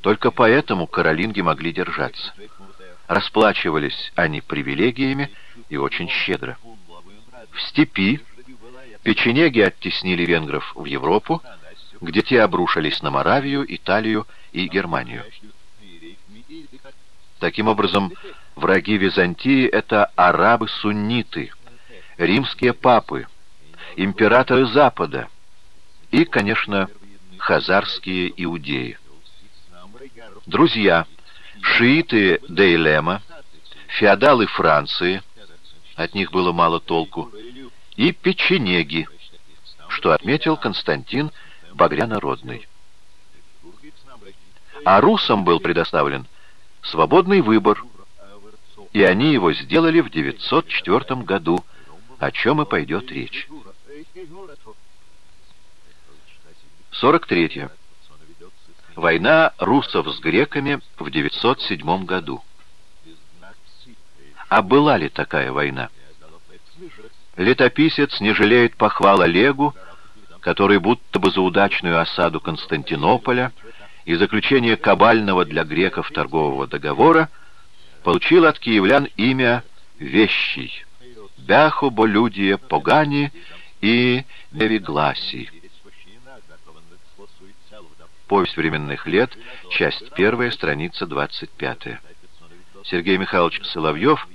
Только поэтому каролинги могли держаться. Расплачивались они привилегиями и очень щедро. В степи печенеги оттеснили венгров в Европу, где те обрушились на Моравию, Италию и Германию. Таким образом, враги Византии — это арабы-сунниты, римские папы, императоры Запада и, конечно, хазарские иудеи. Друзья, шииты Дейлема, феодалы Франции, от них было мало толку, и печенеги, что отметил Константин Багрянародный. А русам был предоставлен свободный выбор, и они его сделали в 904 году, о чем и пойдет речь. 43. Война русов с греками в 907 году. А была ли такая война? Летописец не жалеет похвал Олегу, который будто бы за удачную осаду Константинополя и заключение кабального для греков торгового договора получил от киевлян имя Вещий, Бяху Болюдия Погани и Невигласий. Повесть временных лет, часть первая, страница 25. Сергей Михайлович Соловьев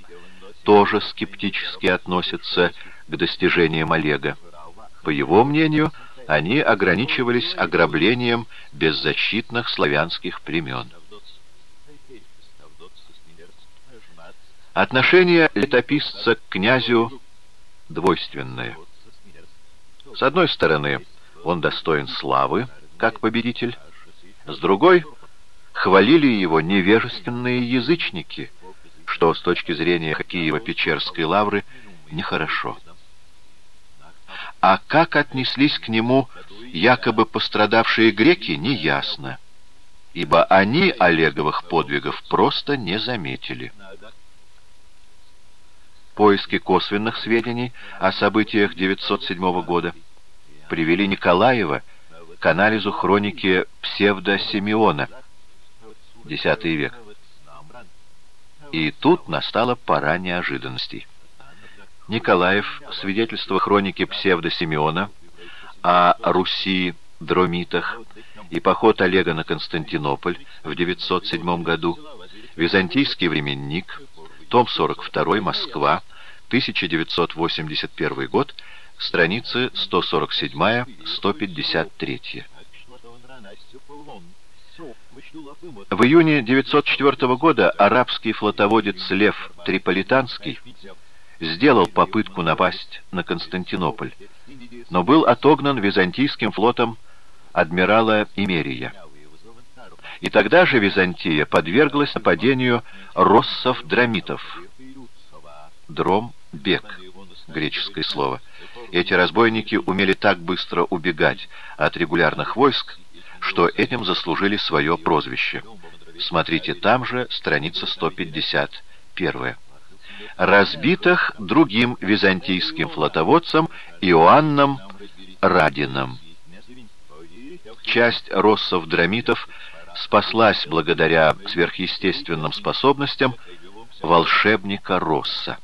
тоже скептически относится к достижениям Олега. По его мнению, они ограничивались ограблением беззащитных славянских племен. Отношение летописца к князю двойственное. С одной стороны, он достоин славы, как победитель, с другой — хвалили его невежественные язычники, что с точки зрения Киева-Печерской лавры нехорошо. А как отнеслись к нему якобы пострадавшие греки, неясно, ибо они Олеговых подвигов просто не заметили. Поиски косвенных сведений о событиях 907 года привели Николаева к анализу хроники псевдо-Симеона, X век. И тут настала пора неожиданностей. Николаев в свидетельство хроники псевдо-Симеона о Руси, дромитах и поход Олега на Константинополь в 907 году, византийский временник, том 42, Москва, 1981 год, страницы 147-153. В июне 904 года арабский флотоводец Лев Триполитанский сделал попытку напасть на Константинополь, но был отогнан византийским флотом адмирала Имерия. И тогда же Византия подверглась нападению россов-драмитов. Дром — бег, греческое слово. Эти разбойники умели так быстро убегать от регулярных войск, что этим заслужили свое прозвище. Смотрите там же, страница 151 разбитых другим византийским флотоводцем Иоанном Радином. Часть россов-драмитов спаслась благодаря сверхъестественным способностям волшебника Росса.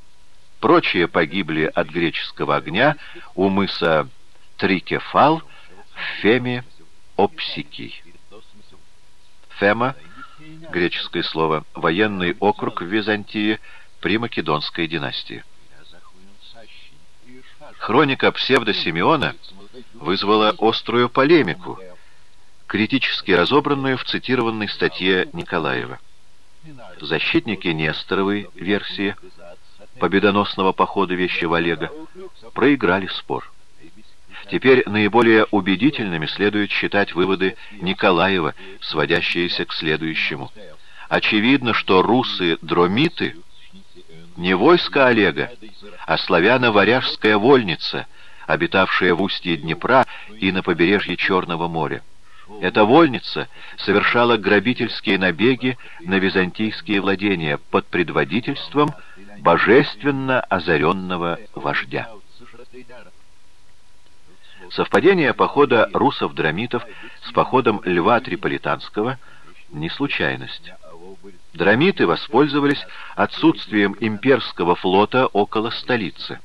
Прочие погибли от греческого огня у мыса Трикефал в Феме Опсикий. Фема, греческое слово, военный округ в Византии – при Македонской династии. Хроника псевдо-Симеона вызвала острую полемику, критически разобранную в цитированной статье Николаева. Защитники Несторовой версии победоносного похода вещего Олега проиграли спор. Теперь наиболее убедительными следует считать выводы Николаева, сводящиеся к следующему. Очевидно, что русы-дромиты не войско Олега, а славяно-варяжская вольница, обитавшая в устье Днепра и на побережье Черного моря. Эта вольница совершала грабительские набеги на византийские владения под предводительством божественно озаренного вождя. Совпадение похода русов-драмитов с походом Льва Триполитанского не случайность. Драмиты воспользовались отсутствием имперского флота около столицы.